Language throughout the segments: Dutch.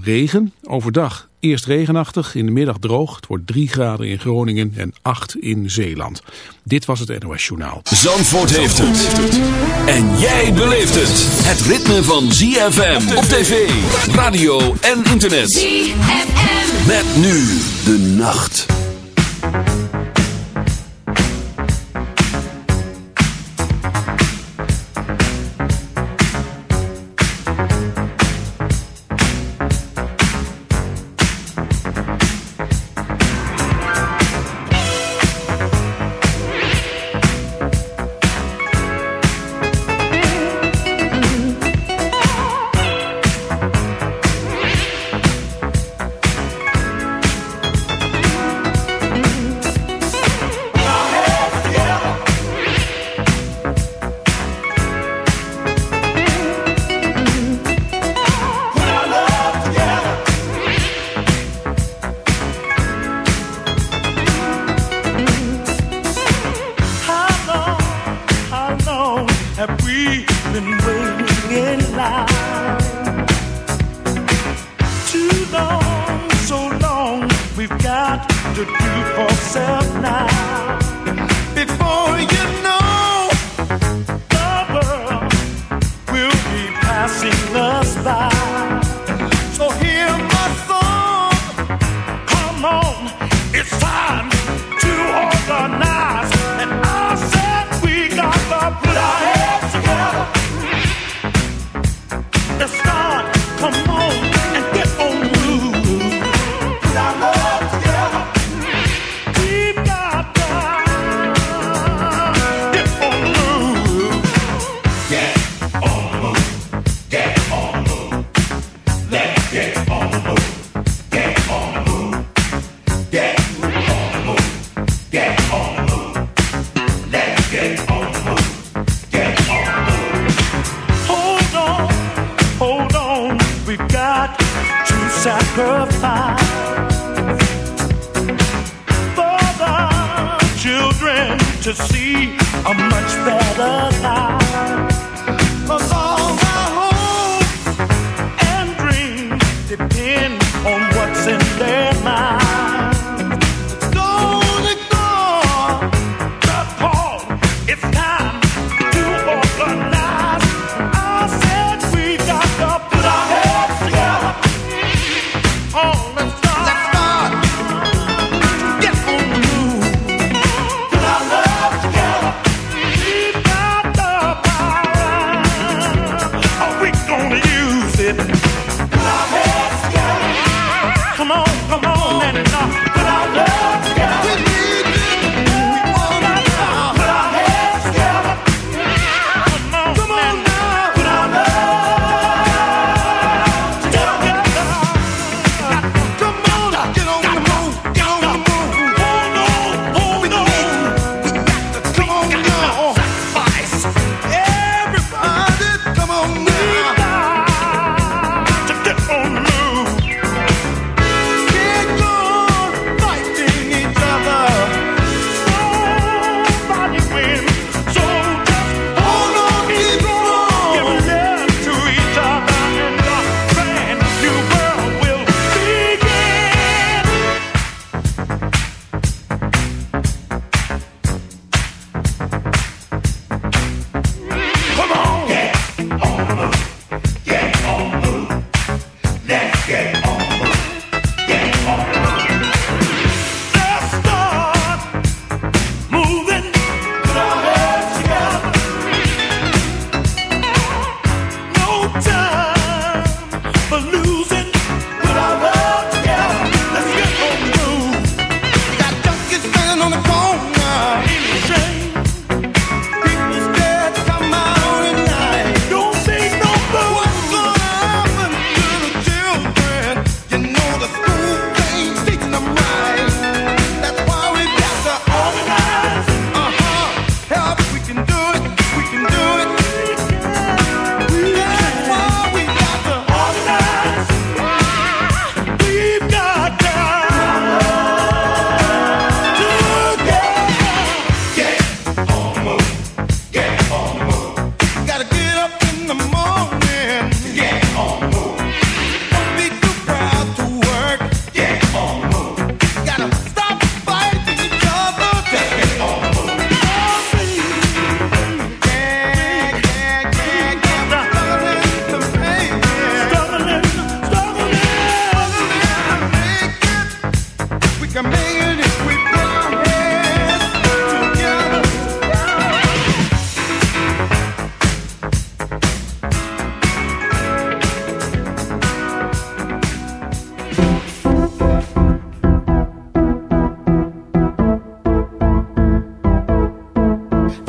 Regen, overdag eerst regenachtig, in de middag droog. Het wordt 3 graden in Groningen en 8 in Zeeland. Dit was het NOS Journaal. Zandvoort heeft het. En jij beleeft het. Het ritme van ZFM op tv, radio en internet. ZFM. Met nu de nacht.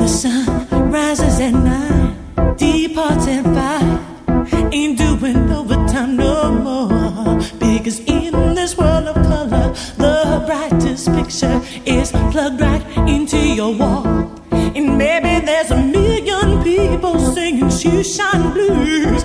The sun rises at night, departs at five. Ain't doing overtime no more. Because in this world of color, the brightest picture is plugged right into your wall. And maybe there's a million people singing shoeshine blues.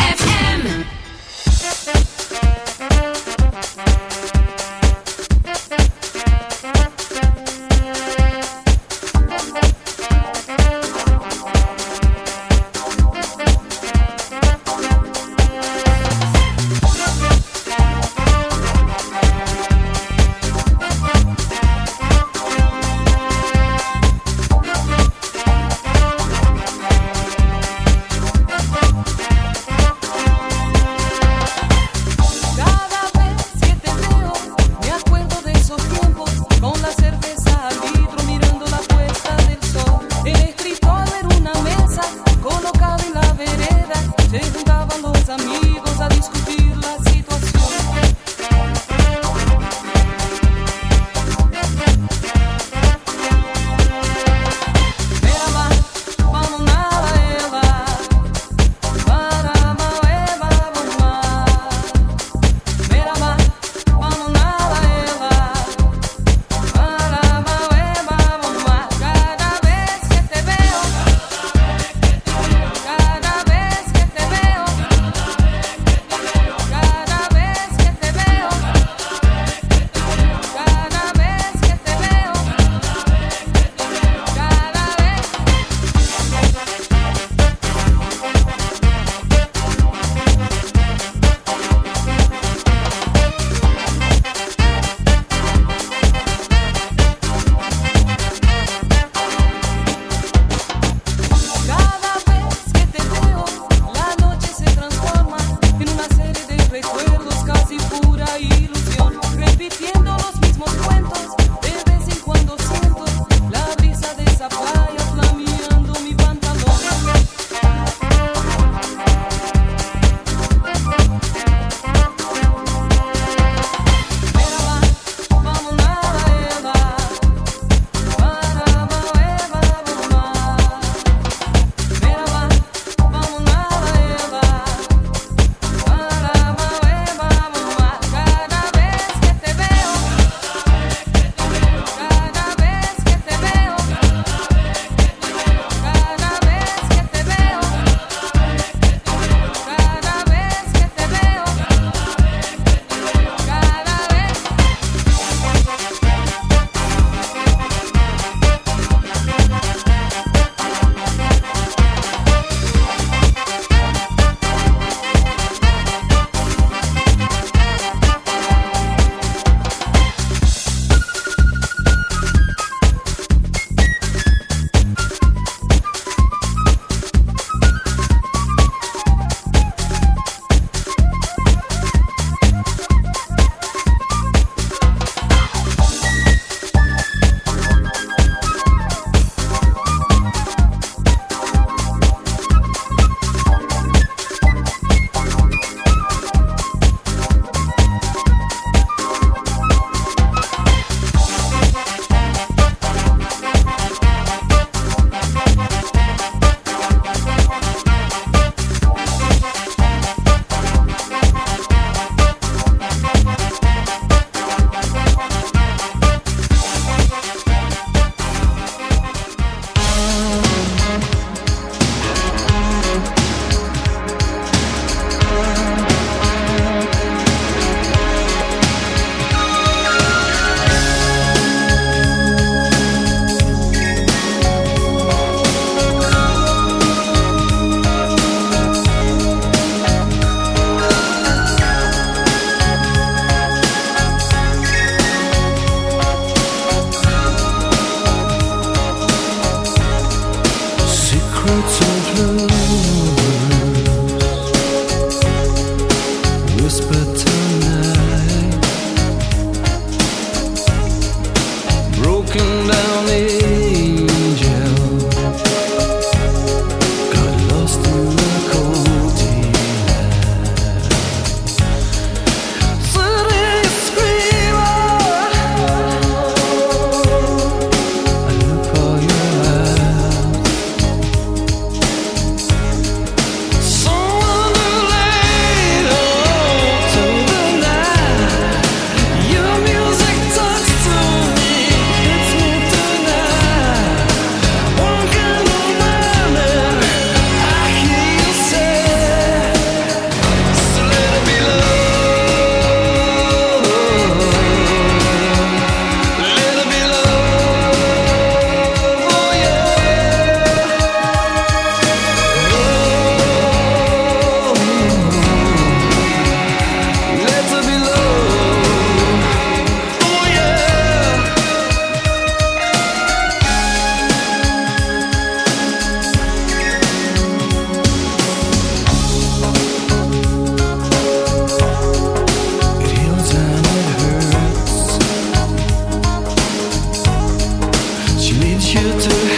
you to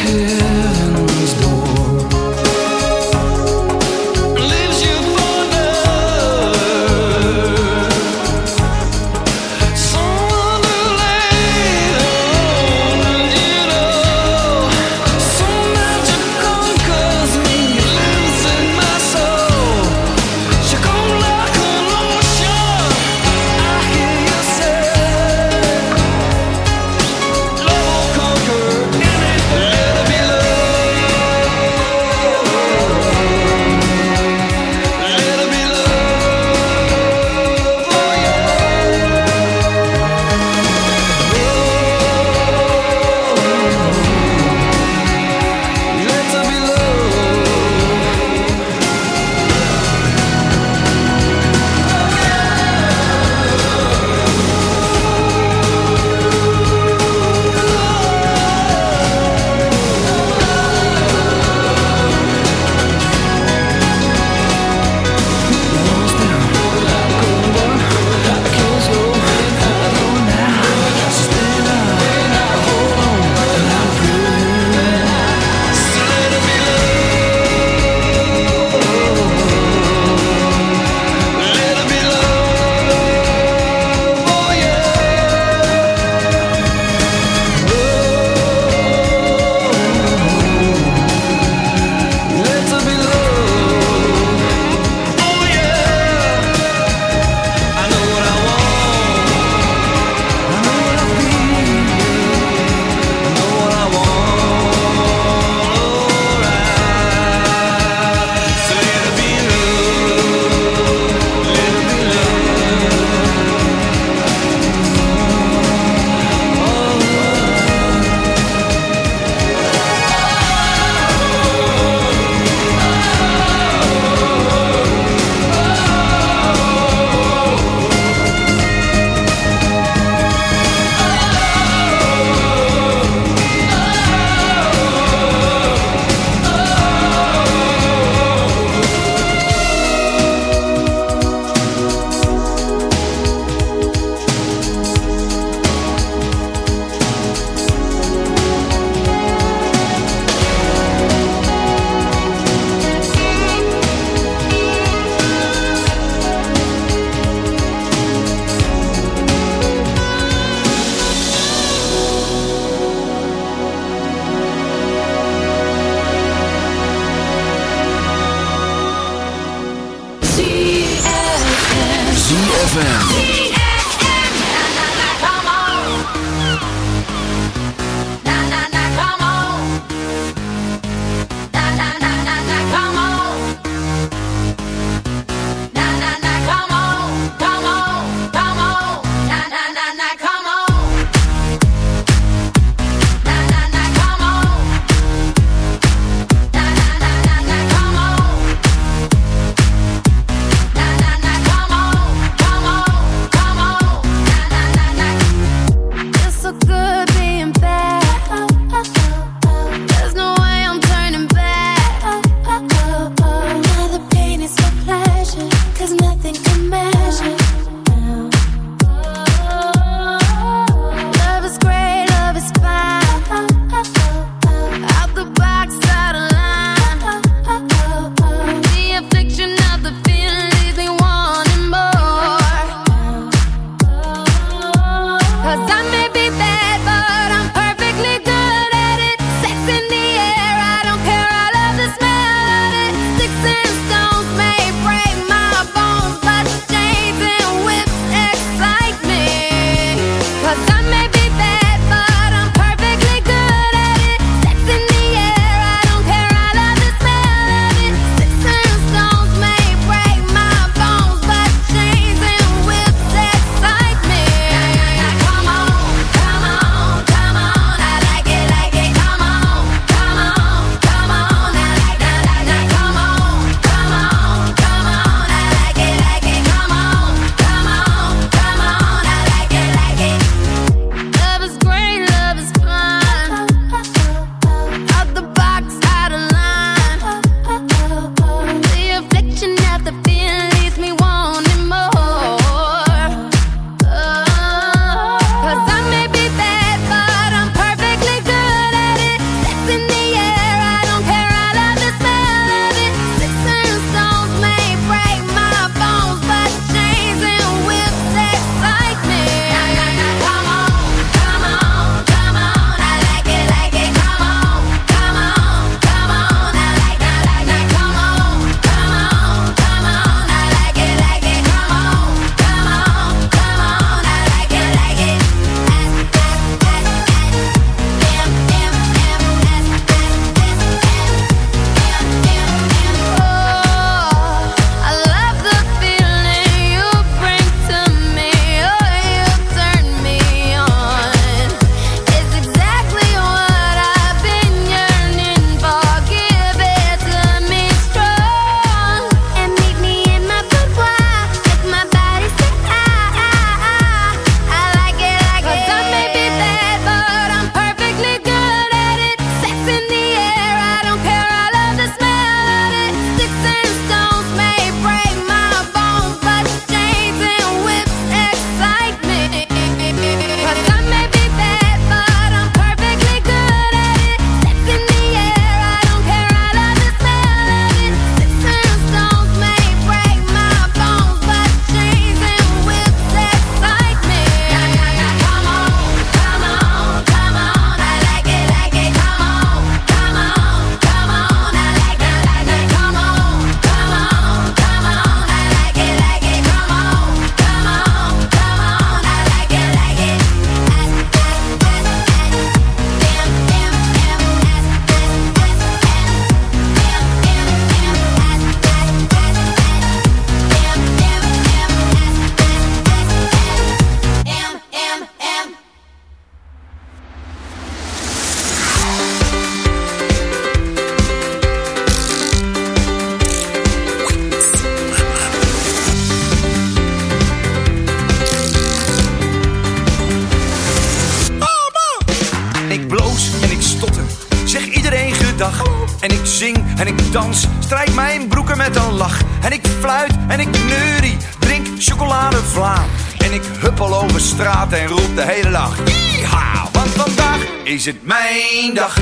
is het mijn dag.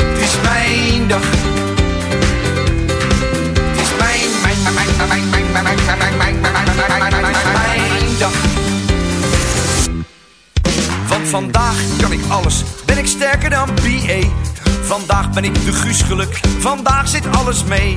Het is mijn dag. Het is mijn, mijn, mijn, mijn, mijn, mijn, mijn, mijn, mijn, mijn, mijn, mijn, mijn, dag. Want vandaag kan ik alles, ben ik sterker dan BA. Vandaag ben ik de Guus geluk, vandaag zit alles mee.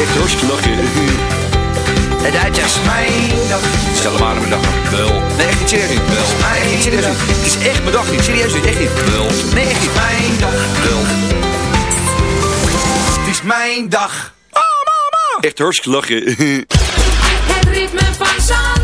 Echt hartstikke lachen. De Duitsers. Mijn dag. Stel hem aan mijn dag. Wel. Nee, echt niet serieus niet. Wel. Nee, echt niet serieus niet. Het is echt mijn dag niet. Serieus niet. Echt niet. Wel. Nee, echt niet. Mijn dag. Wel. Het is mijn dag. Echt hartstikke lachen. Het ritme van.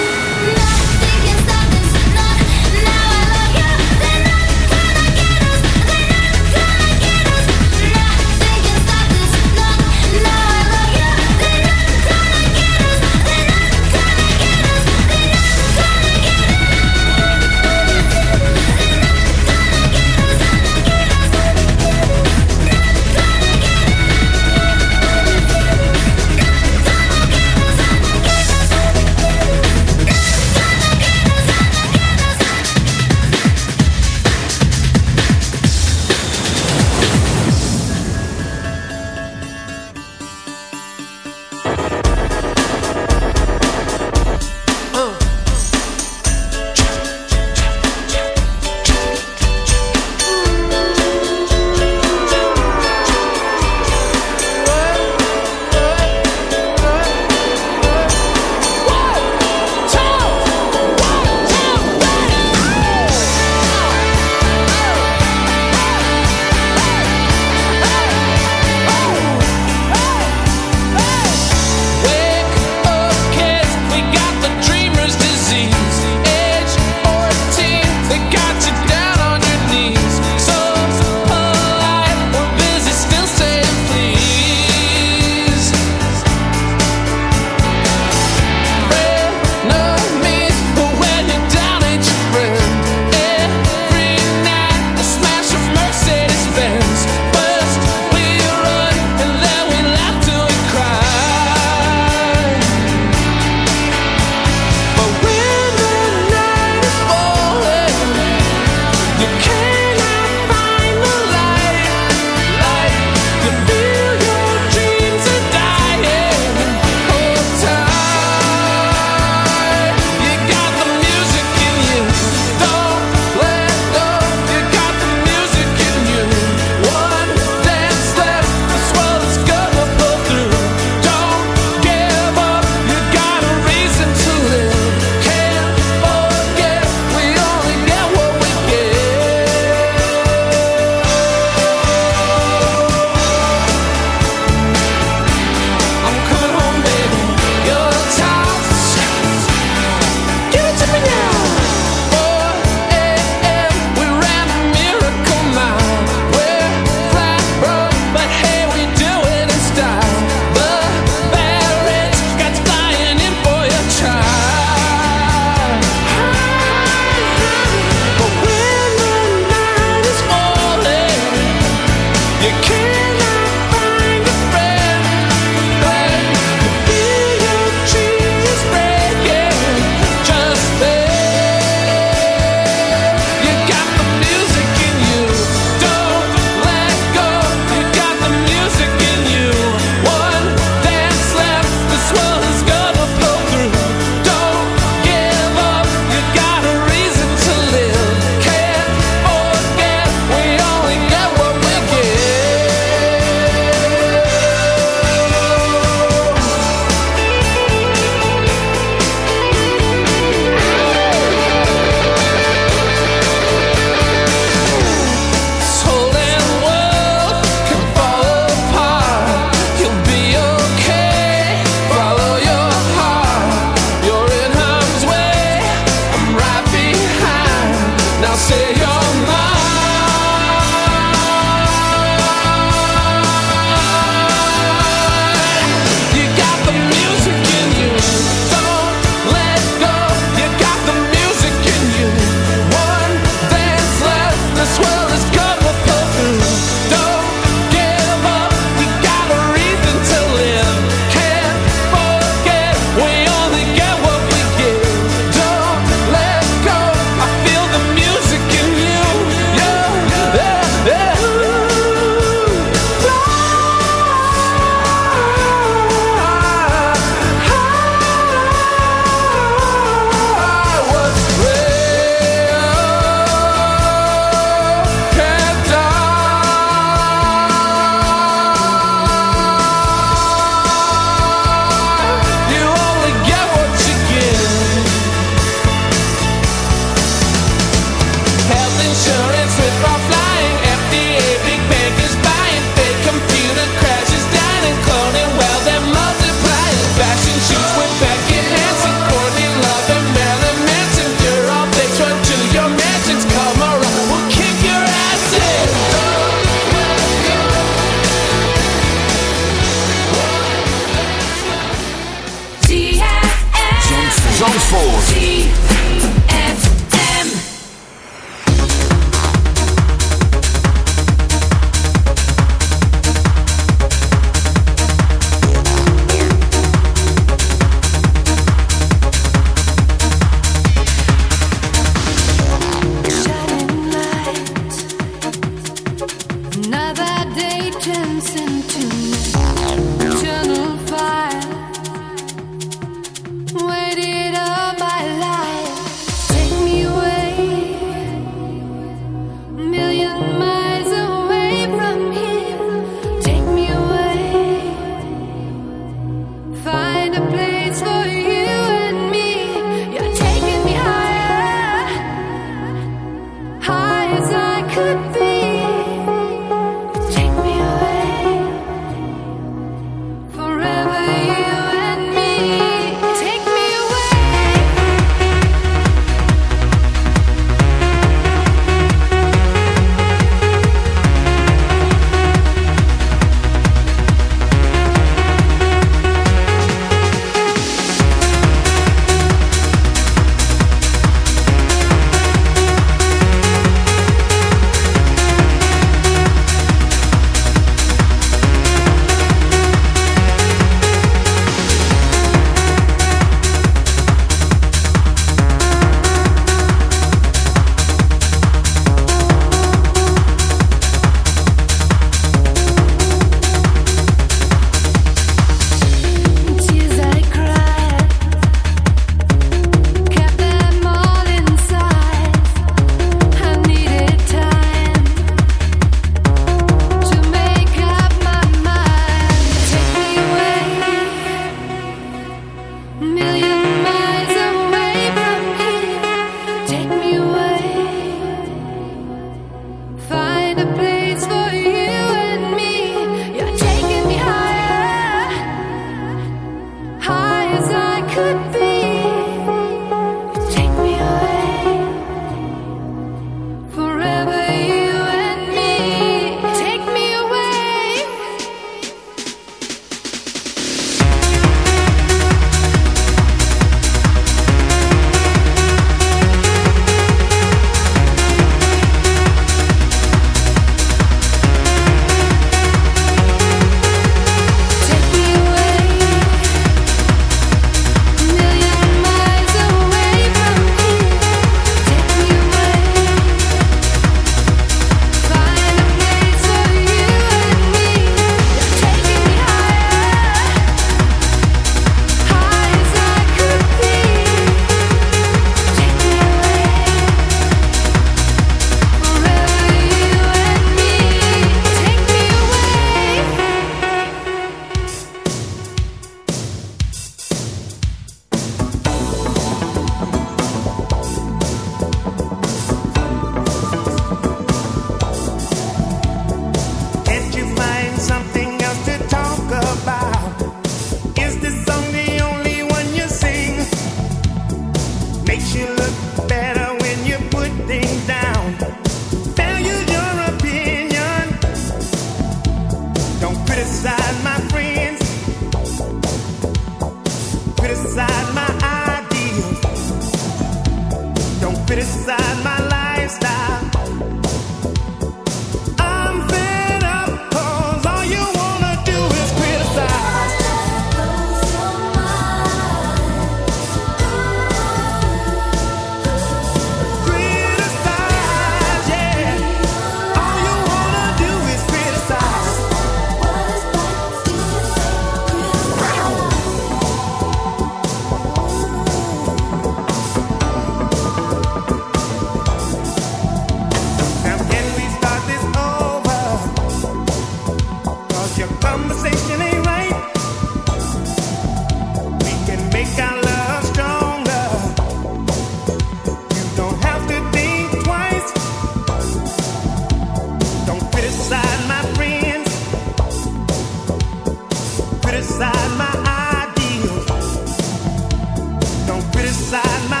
inside my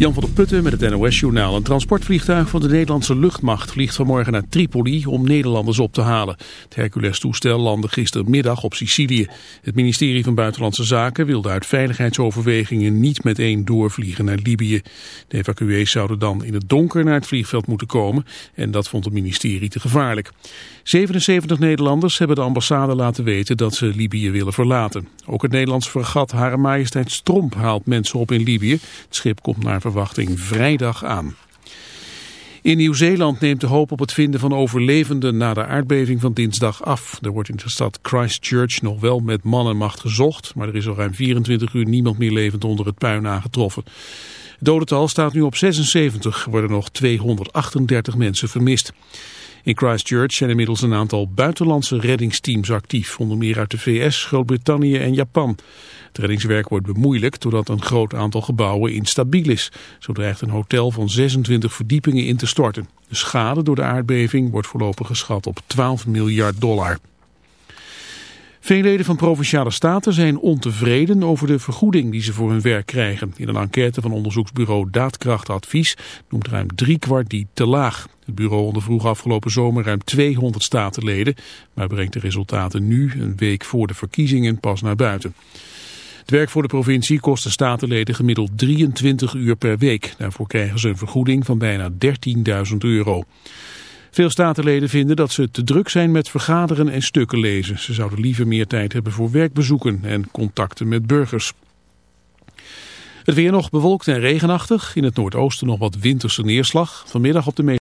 Jan van der Putten met het NOS-journaal. Een transportvliegtuig van de Nederlandse luchtmacht vliegt vanmorgen naar Tripoli om Nederlanders op te halen. Het Hercules-toestel landde gistermiddag op Sicilië. Het ministerie van Buitenlandse Zaken wilde uit veiligheidsoverwegingen niet meteen doorvliegen naar Libië. De evacuees zouden dan in het donker naar het vliegveld moeten komen en dat vond het ministerie te gevaarlijk. 77 Nederlanders hebben de ambassade laten weten dat ze Libië willen verlaten. Ook het Nederlands fregat Hare Majesteit Stromp haalt mensen op in Libië. Het schip komt naar verwachting vrijdag aan. In Nieuw-Zeeland neemt de hoop op het vinden van overlevenden na de aardbeving van dinsdag af. Er wordt in de stad Christchurch nog wel met man en macht gezocht, maar er is al ruim 24 uur niemand meer levend onder het puin aangetroffen. Het dodental staat nu op 76, er worden nog 238 mensen vermist. In Christchurch zijn inmiddels een aantal buitenlandse reddingsteams actief, onder meer uit de VS, Groot-Brittannië en Japan. Het reddingswerk wordt bemoeilijkt doordat een groot aantal gebouwen instabiel is. Zo dreigt een hotel van 26 verdiepingen in te storten. De schade door de aardbeving wordt voorlopig geschat op 12 miljard dollar. Veel leden van Provinciale Staten zijn ontevreden over de vergoeding die ze voor hun werk krijgen. In een enquête van onderzoeksbureau Daadkrachtadvies noemt ruim driekwart die te laag. Het bureau ondervroeg afgelopen zomer ruim 200 statenleden, maar brengt de resultaten nu, een week voor de verkiezingen, pas naar buiten. Het werk voor de provincie kost de statenleden gemiddeld 23 uur per week. Daarvoor krijgen ze een vergoeding van bijna 13.000 euro. Veel statenleden vinden dat ze te druk zijn met vergaderen en stukken lezen. Ze zouden liever meer tijd hebben voor werkbezoeken en contacten met burgers. Het weer nog bewolkt en regenachtig. In het noordoosten nog wat winterse neerslag. Vanmiddag op de meeste